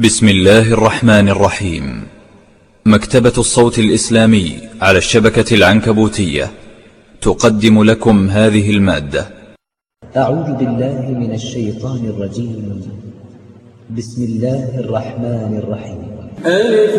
بسم الله الرحمن الرحيم. مكتبة الصوت الإسلامي على الشبكة العنكبوتية تقدم لكم هذه المادة. أعوذ بالله من الشيطان الرجيم. بسم الله الرحمن الرحيم. ألف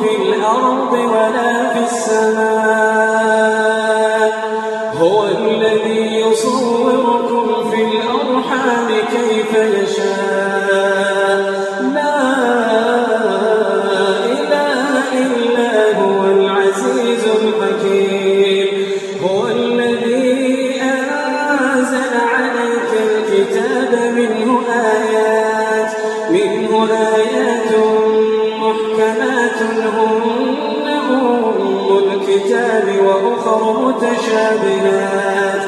في الأرض ولا في السماء. الكتاب وأخر متشابهات.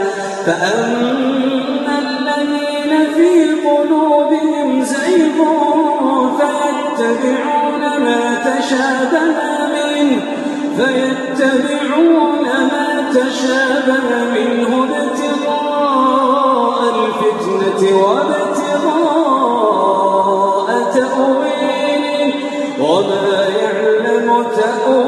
فأما الذين في قلوبهم زيغ فيتبعون ما تشابه منه فيتبعون ما تشابه منه ابتغاء الفتنة وابتغاء تأويله. وما يعلم تأويله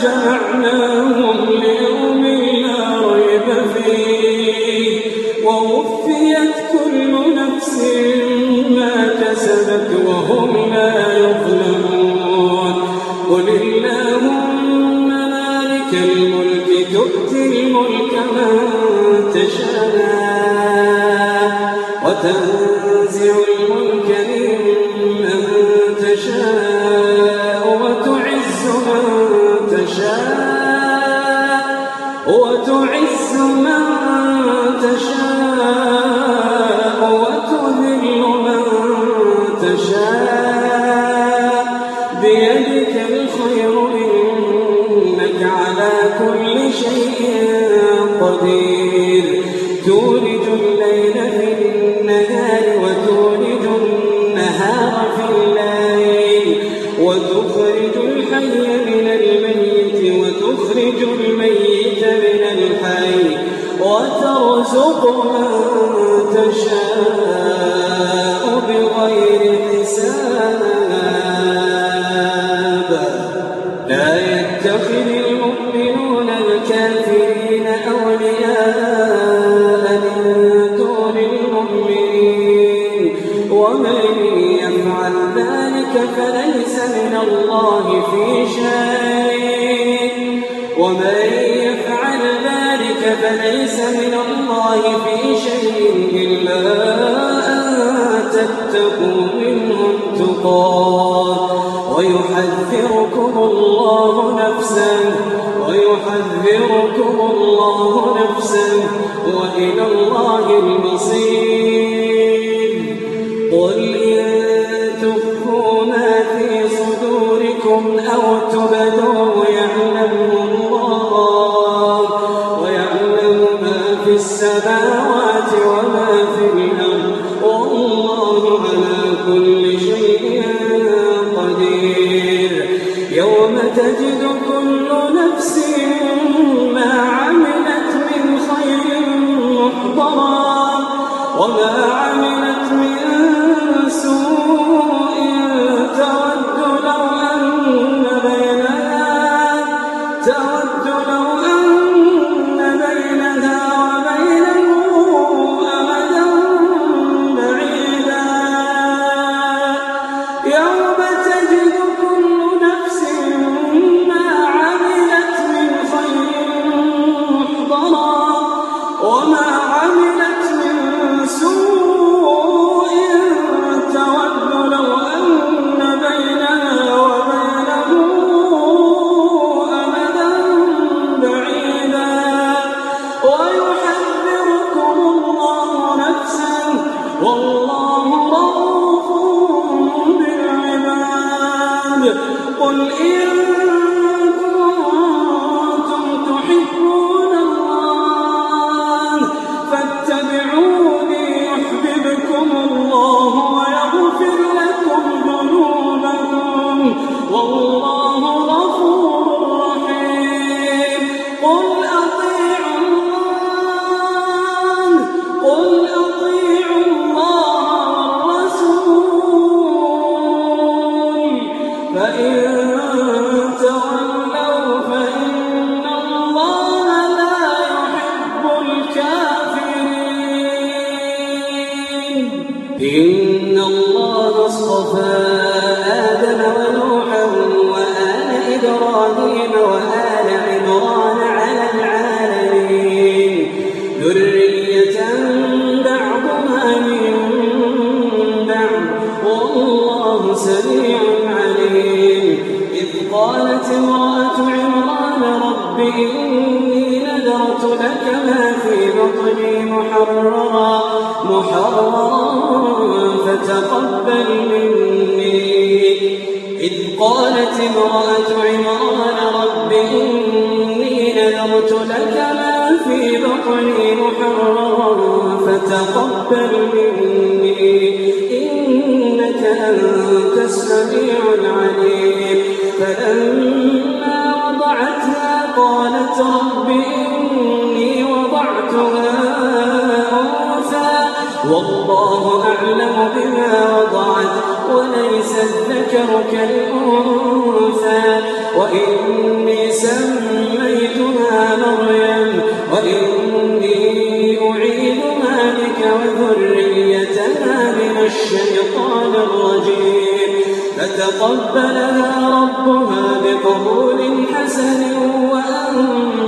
إذا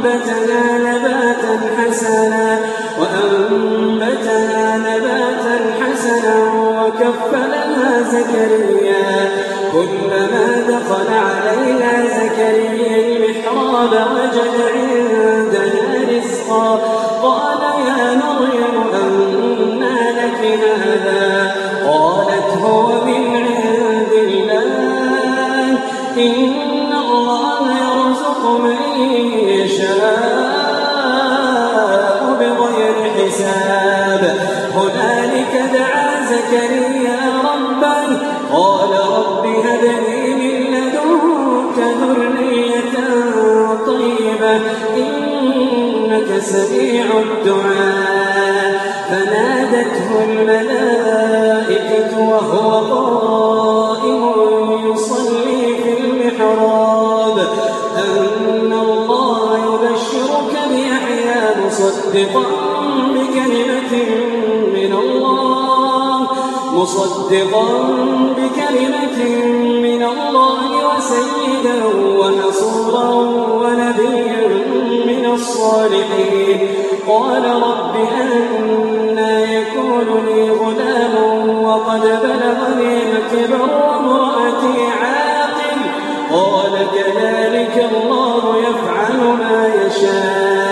وأنبتها نباتا حسنا وأنبتها نباتا حسنا وكفلها زكريا. كلما دخل عليها زكريا المحراب وجد عندنا رزقا. قال يا مريم أنى لك هذا؟ قالت هو من من يشاء بغير حساب هنالك دعا زكريا قال رب من لدنك طيبة إنك سميع الدعاء فنادته الملائكة وهو قائم يصلي في المحراب مصدقا بكلمة من الله مصدقا بكلمة من الله وسيدا ونصورا ونبيا من الصالحين. قال رب أنا يكون لي غلام وقد بلغني الكبر وامرأتي عاقل. قال كذلك الله يفعل ما يشاء.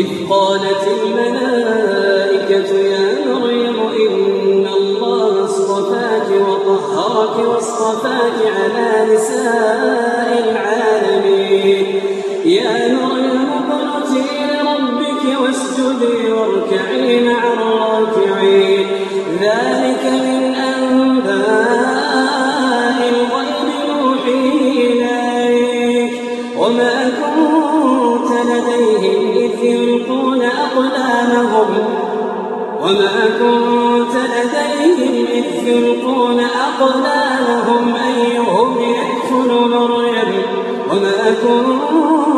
إذ قالت الملائكة يا مريم إن الله اصطفاك وطهرك واصطفاك على نساء العالمين. يا مريم اقنتي لربك واسجدي واركعي مع الراكعين. وما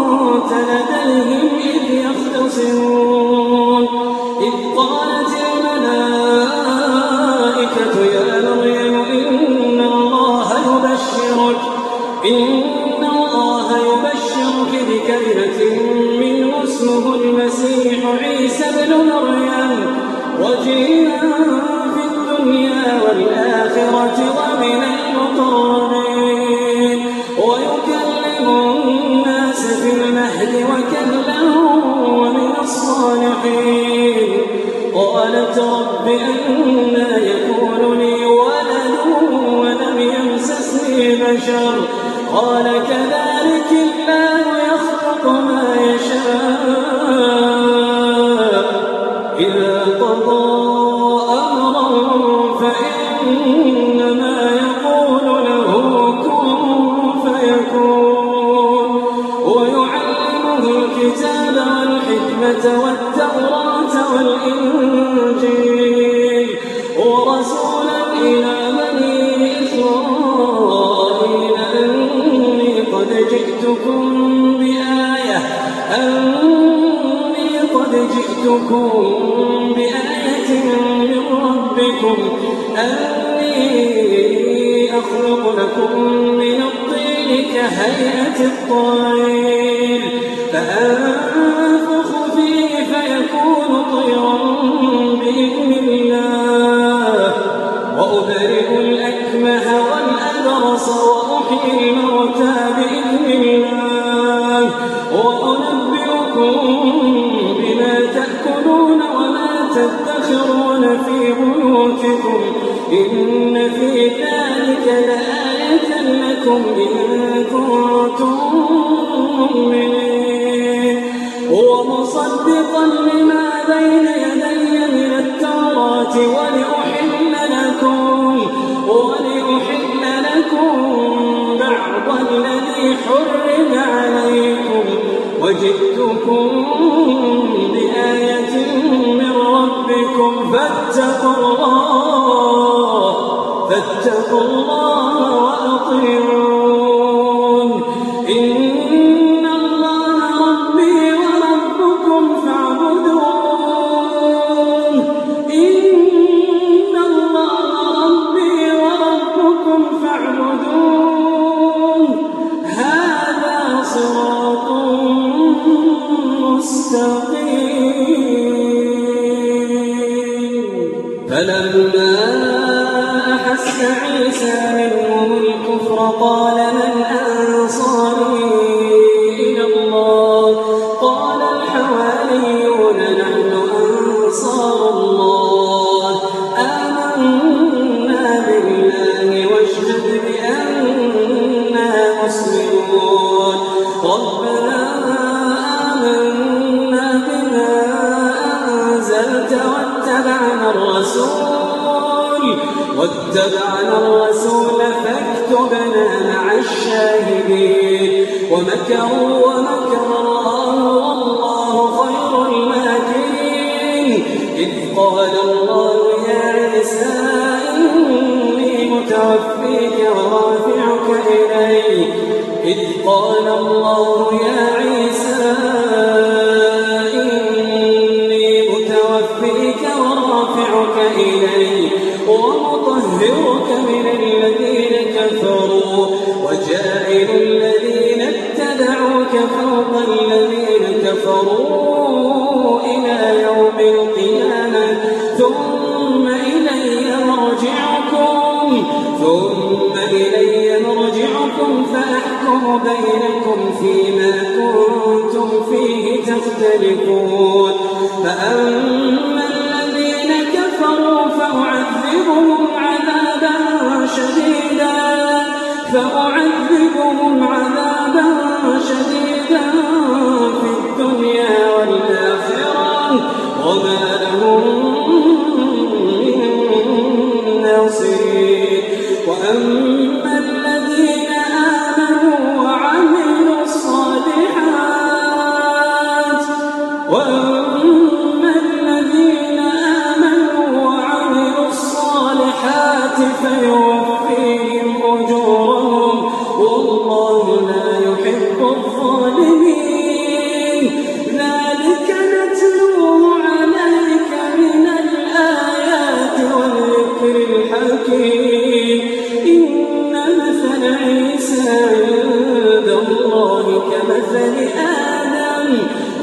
الله كمثل آدم.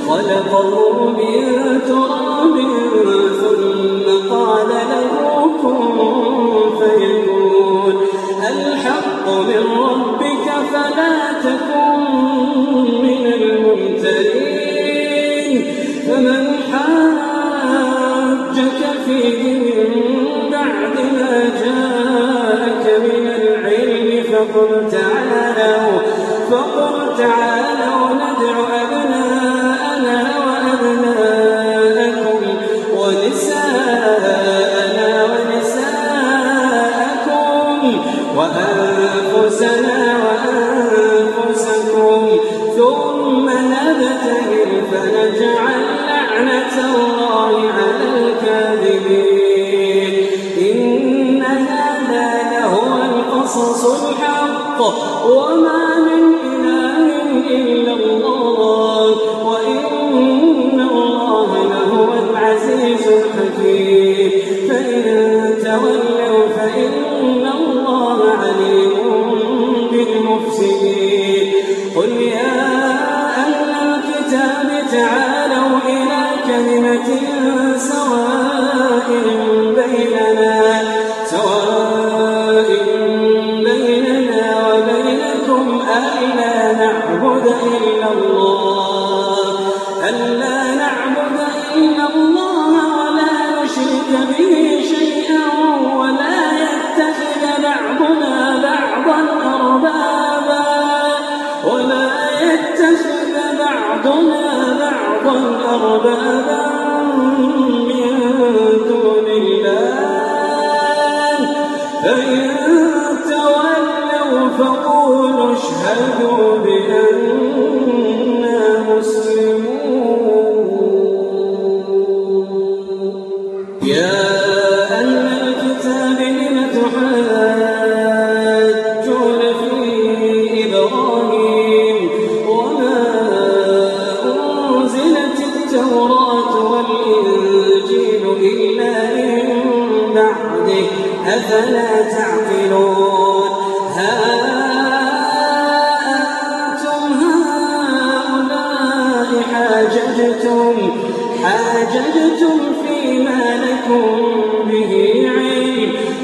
خلقه من تراب ثم قال له كن فيكون. الحق من ربك فلا تكن من الممتلين فمن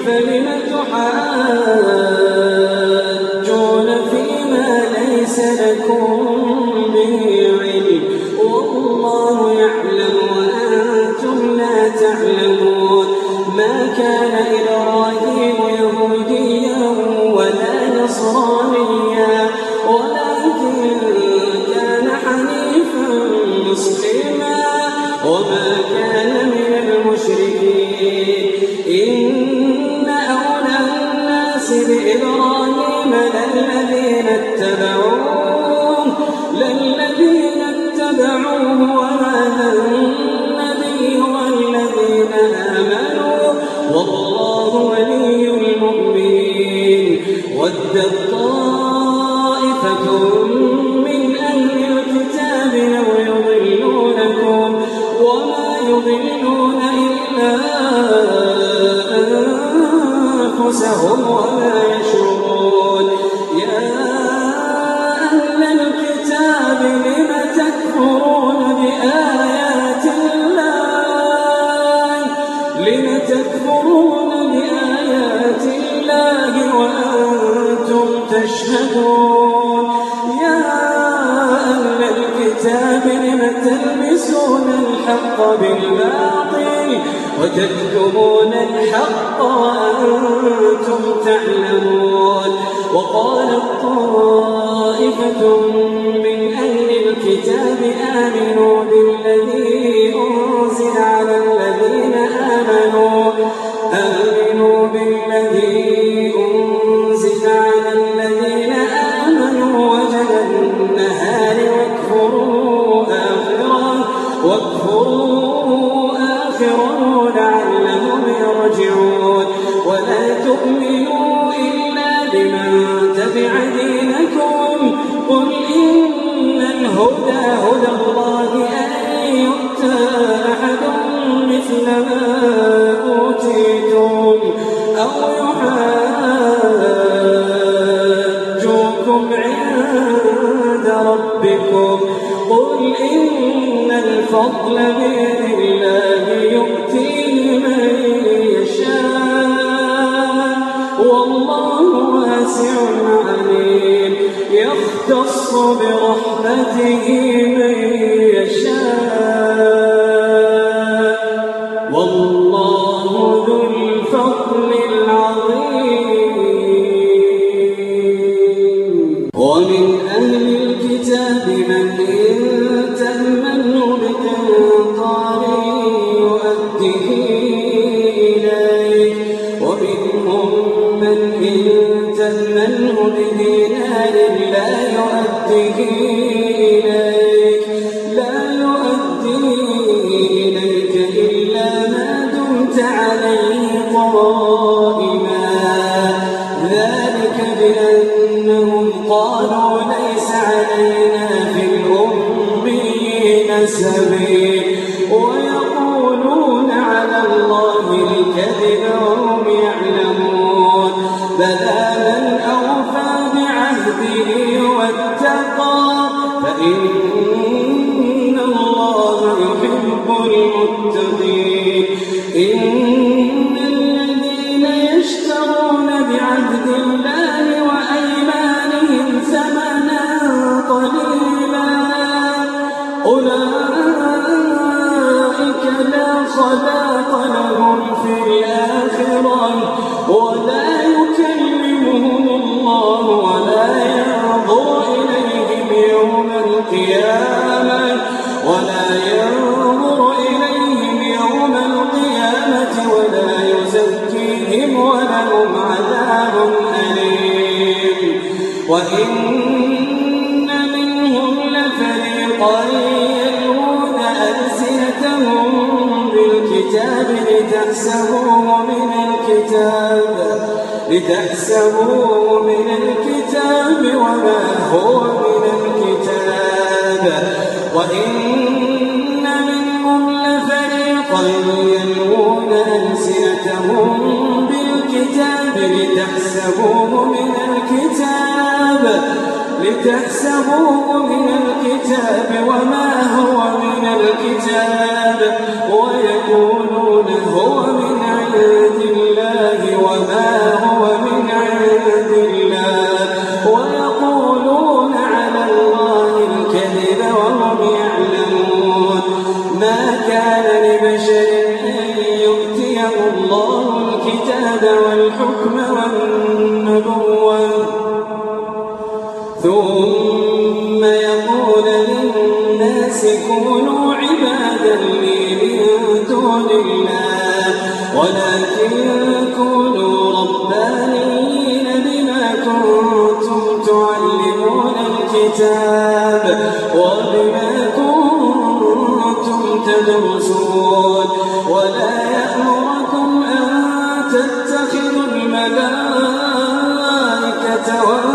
فلم تحاجون فيما ليس لكم ثم يقول للناس كونوا عبادا لي من دون الله ولكن كونوا ربانيين بما كنتم تعلمون الكتاب وبما كنتم تدرسون. ولا يأمركم أن تتخذوا الملائكة والنبيين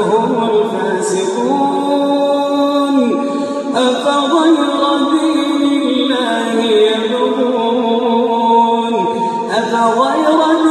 هم الفاسقون. أفغير دين الله يبغون؟ أفغير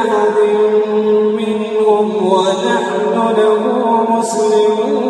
أحد منهم ونحن له مسلمون.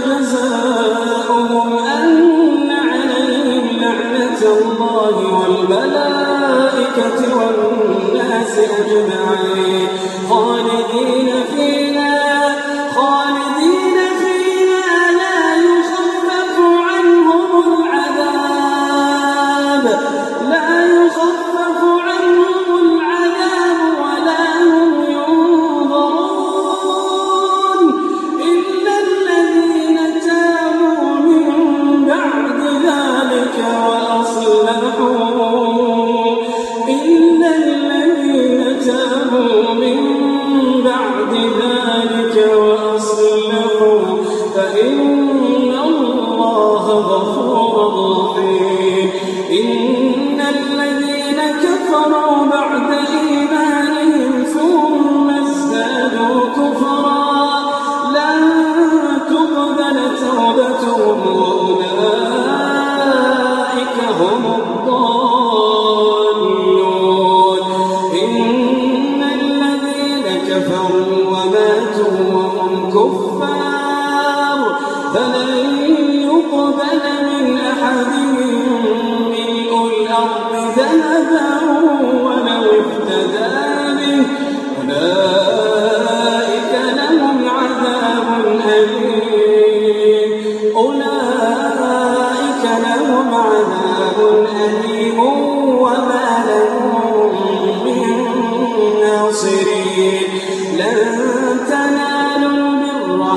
فجزاؤهم أن عليهم لعنة الله والملائكة والناس أجمعين. خالدين فيها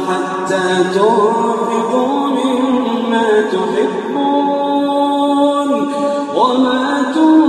حتى تنفقوا مما تحبون وما تنفقون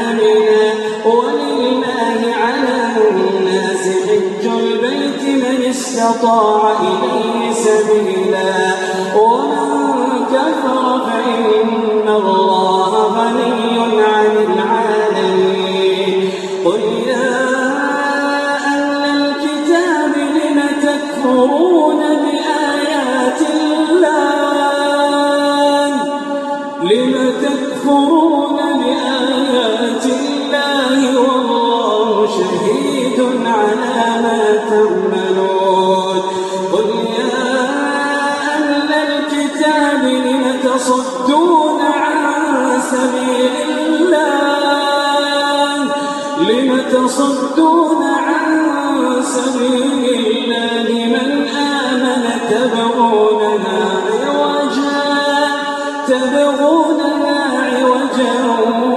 استطاع إليه سبيلا ومن كفر فإن الله غني عن العالمين. تصدون عن سبيل الله من آمن تبغونها عوجا تبغونها عوجا.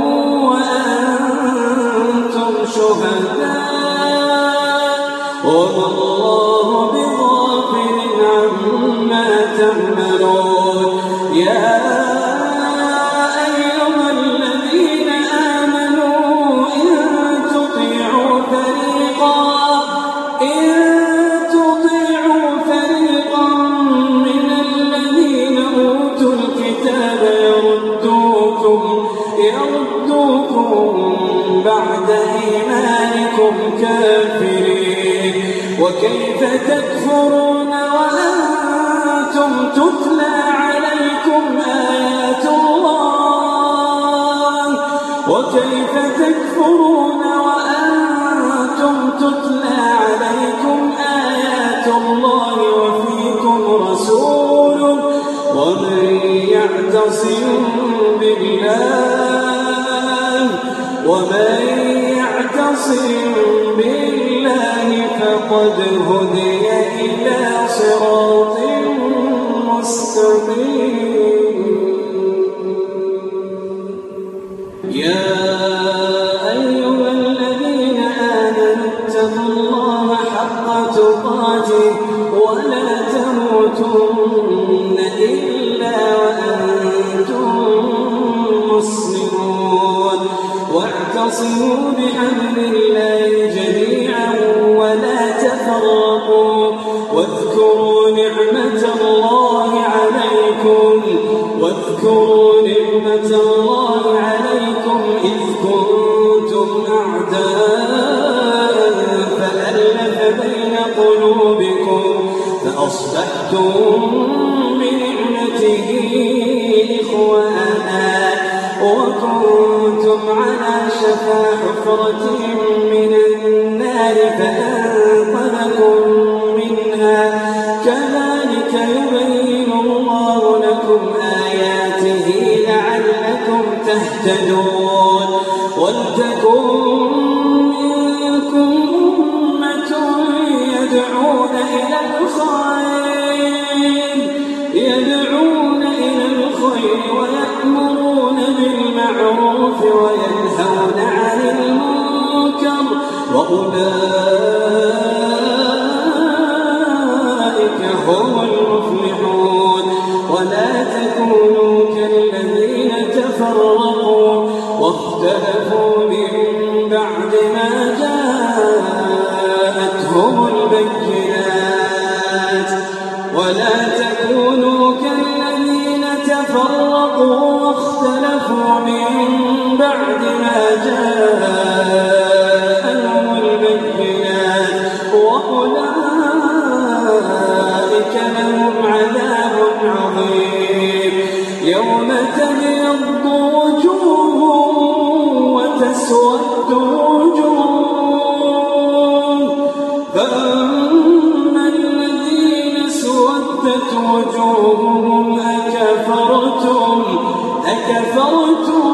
وأولئك لهم عذاب عظيم يوم وتسود فأما الذين سودت وجوههم أكفرتم أكفرتم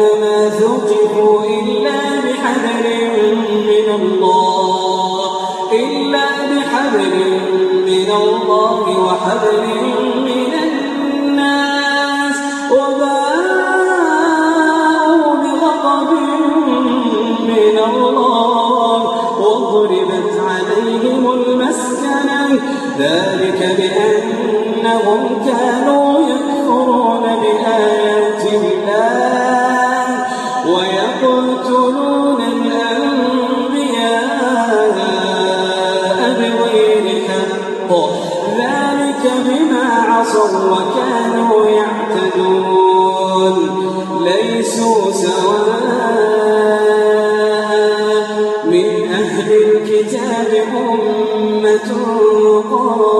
إنما ثقفوا إلا بحبل من الله إلا بحبل من الله وحبل من الناس وباءوا بغضب من الله وضربت عليهم المسكنة ذلك بأنهم كانوا يكفرون بآيات الله عصوا وكانوا يعتدون ليسوا سواء من أهل الكتاب أمة قرآن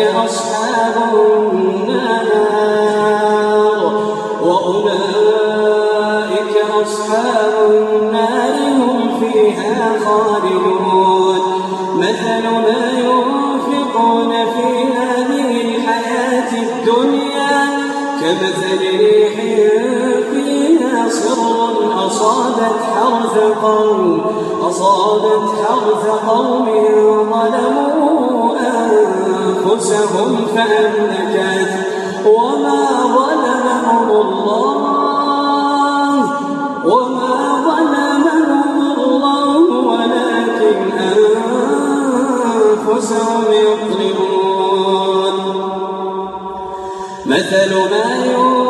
أولئك أصحاب النار وأولئك أصحاب النار هم فيها خالدون مثل ما ينفقون في هذه الحياة الدنيا كمثل ريح فيها صر أصابت حرب حرث قوم أصابت حرث قوم ظلموا أنفسهم فأملكت. وما ظلمهم الله وما ظلمهم الله ولكن أنفسهم يظلمون. مثل ما ينفق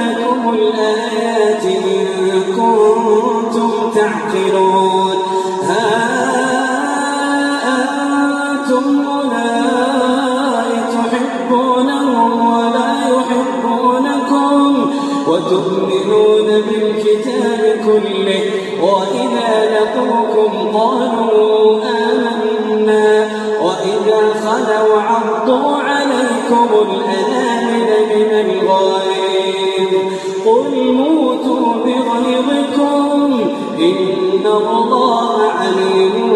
لكم الآيات إن كنتم تعقلون. ها أنتم أولئك تحبونهم ولا يحبونكم وتؤمنون بالكتاب كله وإذا لقوكم قالوا آمنا وإذا خلوا عرضوا عليكم الأنامل من الغاية قل موتوا بغيظكم إن الله عليم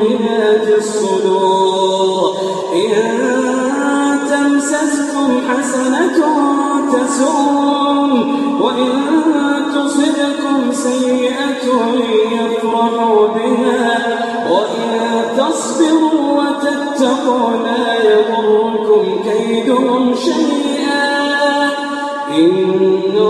بذات الصدور. إن تمسسكم حسنة تسوم وإن تصبكم سيئة يفرحوا بها وإن تصبروا وتتقوا لا يضركم كيدهم شيئا. إن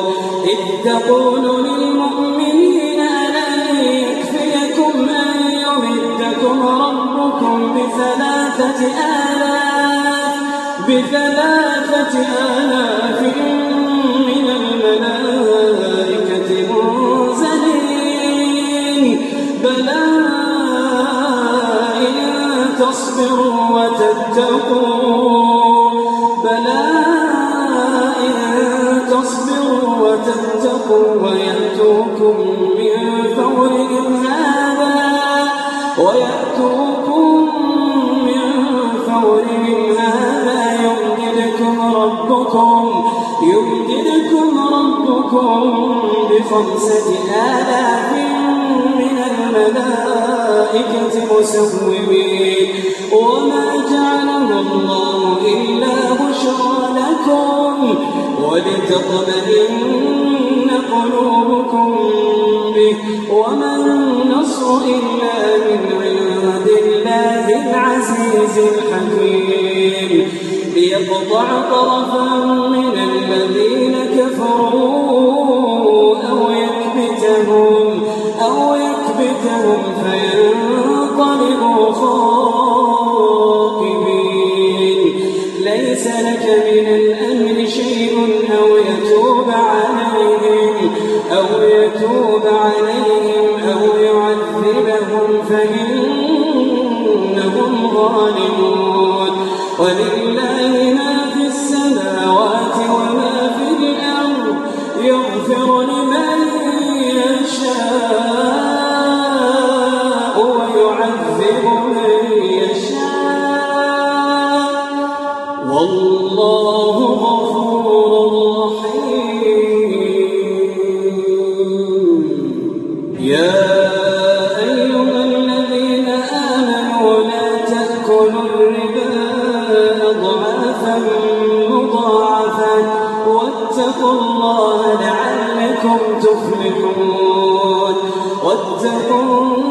تقول للمؤمنين ألن يكفيكم أن يمدكم ربكم بثلاثة آلاف بثلاثة آلاف من الملائكة منزلين. بلى إن تصبروا وتتقوا. بلى وتتقوا ويأتوكم من فورهم هذا ويأتوكم من فورهم هذا. يمددكم ربكم يمددكم ربكم بخمسة آلاف من الملائكة مسومين. وما جعله الله إلا بشرى لكم ولتطمئن قلوبكم به وما النصر إلا من عند الله العزيز الحكيم. ليقطع طرفا من الذين كفروا أو يكبتهم أو يكبتهم فينقلبوا خائبين. ليس لك من شيء أو يتوب عليهم أو يتوب عليهم أو يعذبهم فإنهم ظالمون. تفلحون واتقوا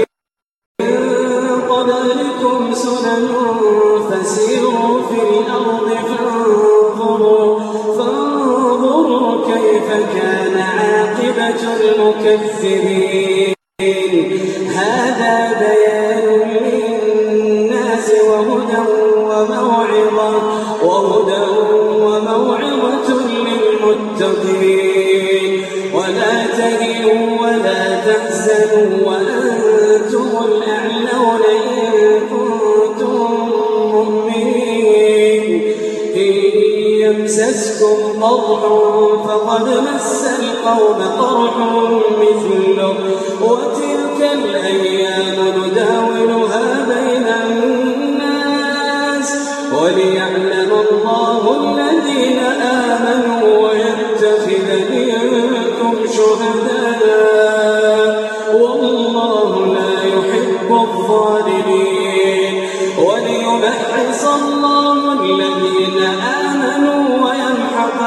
قرح فقد مس القوم قرح مثله وتلك الأيام نداولها بين الناس وليعلم الله الذين آمنوا ويتخذ منكم شهداء. والله لا يحب الظالمين. وليمحص الله الذين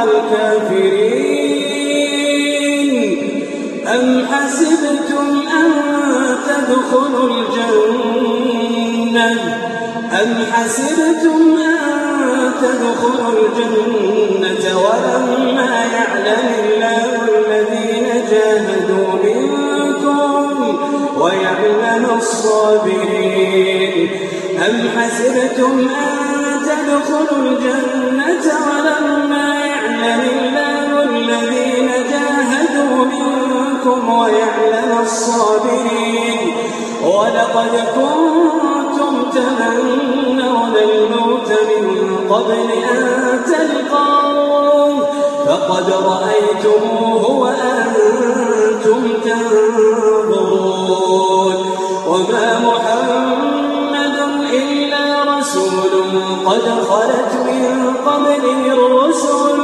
الكافرين. أم حسبتم أن تدخلوا الجنة؟ أم حسبتم أن تدخلوا الجنة ولما يعلم الله الذين جاهدوا منكم ويعلم الصابرين؟ أم حسبتم أن تدخلوا الجنة ولما الذين جاهدوا منكم ويعلم الصابرين. ولقد كنتم تمنون الموت من قبل أن فقد تنظرون. وما محمد إلا رسول قد خلت من قبله الرسل.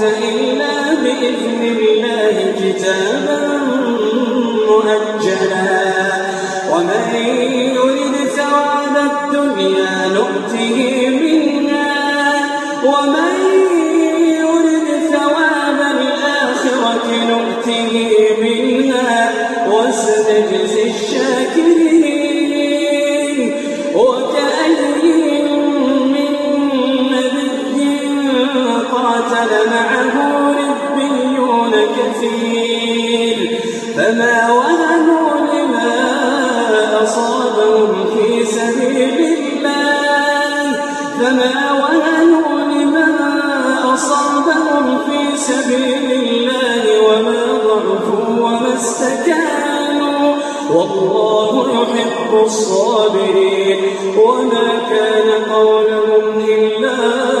بإذن الله كتابا مؤجلا. ومن يرد ثواب الدنيا نؤته منها ومن يرد ثواب الآخرة نؤته منها وسنجزي الشاكرين. وكأي من نبي قاتل معه كثير فما وهنوا لما أصابهم في سبيل الله. فما وهنوا لما أصابهم في سبيل الله وما ضعفوا وما استكانوا. والله يحب الصابرين. وما كان قولهم إلا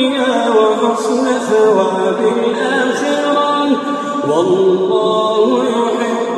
الدنيا وحسن ثواب الآخرة. والله يحب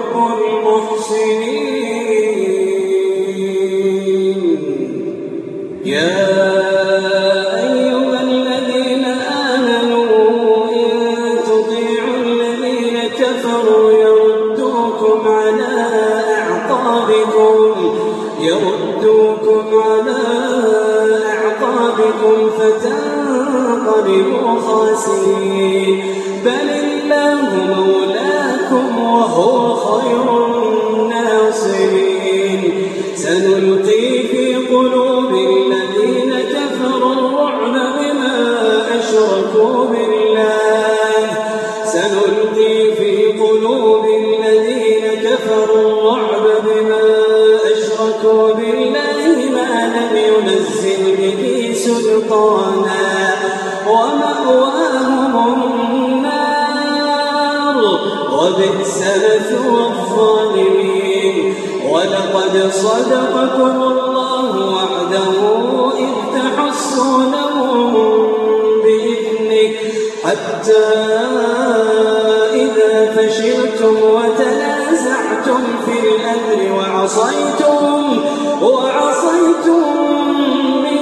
ولقد صدقكم الله وعده إذ تحسونهم بإذنه حتى إذا فشلتم وتنازعتم في الأمر وعصيتم وعصيتم من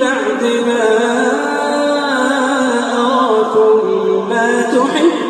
بعد ما تصعدون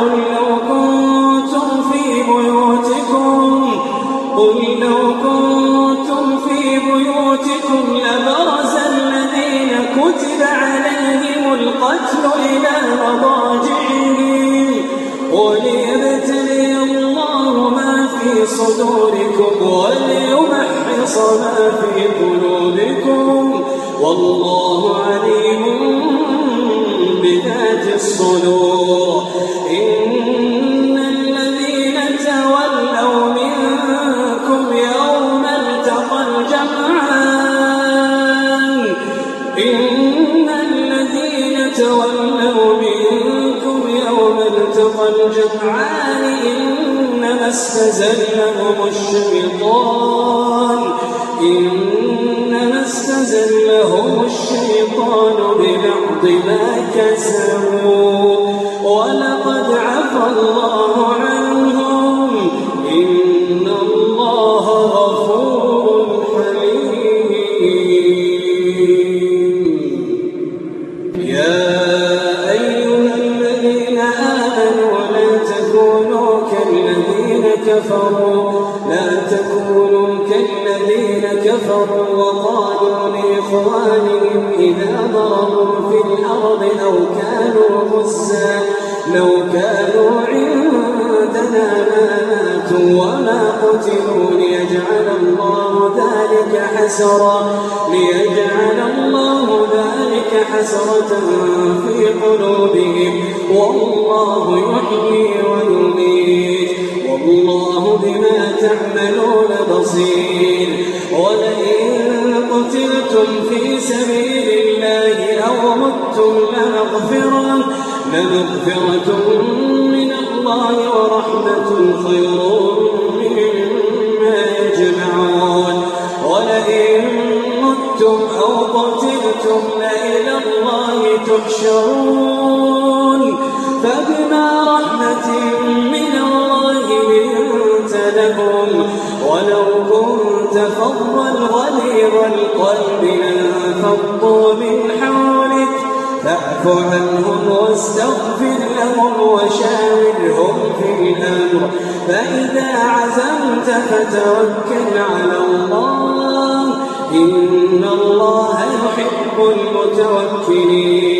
قل لو كنتم في بيوتكم قل لو كنتم في بيوتكم لبرز الذين كتب عليهم القتل إلى مضاجعهم. وليبتلي الله ما في صدوركم وليمحص ما في قلوبكم. والله عليم بذات الصدور. التقى الجمعان إنما استزلهم الشيطان. إنما استزلهم الشيطان ببعض ما كسبوا. ولقد عفى الله عنهم حسرا ليجعل الله ذلك حسرة في قلوبهم. والله يحيي ويميت. والله بما تعملون بصير. ولئن قتلتم في سبيل الله أو متم لمغفرة لمغفرة من الله ورحمة خير تحشرون. فبما رحمة من الله لنت لهم ولو كنت فظا غليظ القلب لانفضوا من حولك فاعف عنهم واستغفر لهم وشاورهم في الأمر. فإذا عزمت فتوكل على الله. إن الله يحب المتوكلين.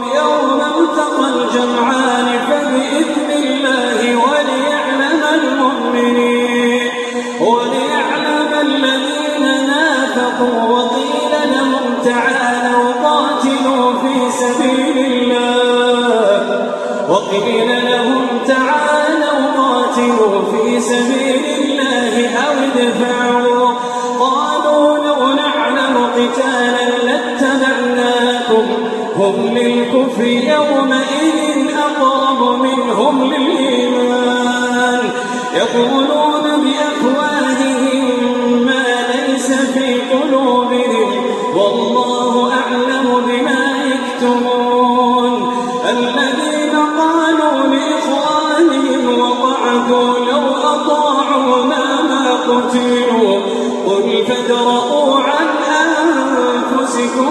يوم التقى الجمعان فبإذن الله وليعلم المؤمنين وليعلم الذين نافقوا وقيل لهم تعالوا قاتلوا في سبيل الله. وقيل لهم تعالوا قاتلوا في سبيل الله أو ادفعوا. قالوا لو نعلم قتالا هم للكفر يومئذ أقرب منهم للإيمان يقولون بأفواههم ما ليس في قلوبهم والله أعلم بما يكتمون الذين قالوا لإخوانهم وقعدوا لو أطاعونا ما قتلوا قل فادرءوا عن أنفسكم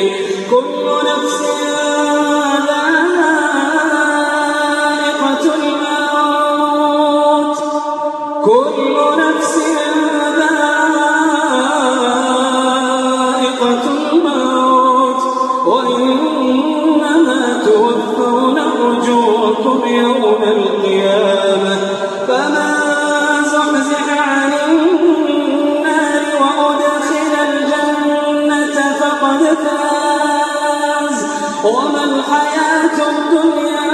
الدنيا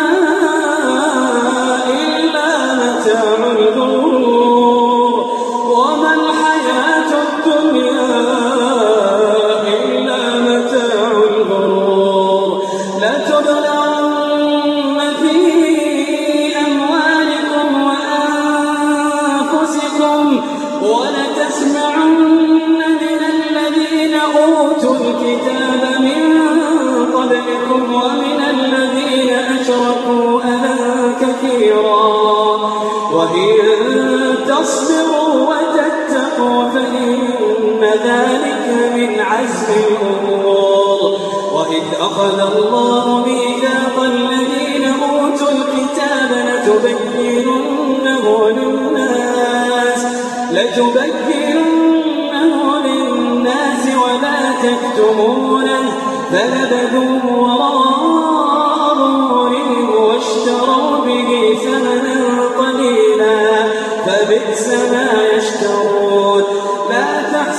إلا متاع الغرور. فإن ذلك من عزم الأمور. وإذ أخذ الله ميثاق الذين أوتوا الكتاب لتبيننه للناس لتبيننه للناس ولا تكتمونه فنبذوه وراء ظهورهم واشتروا به ثمنا قليلا فبئس ما يشترون.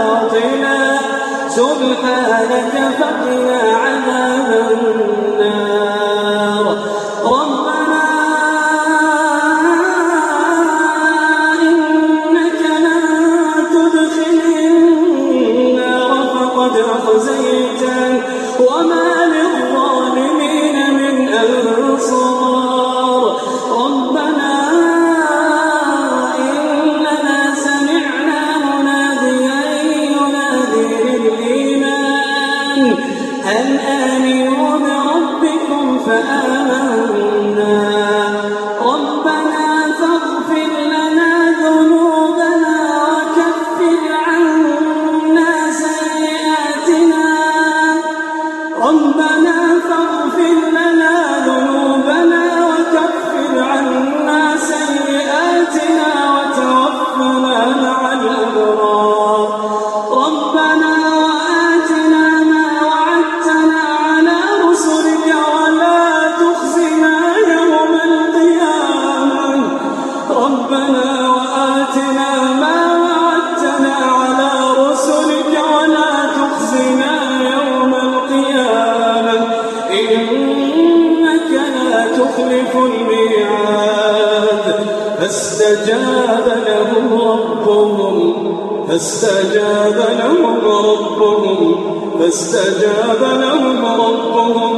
باطلا سبحانك فقنا عذاب النار. فاستجاب لهم ربهم فاستجاب لهم ربهم.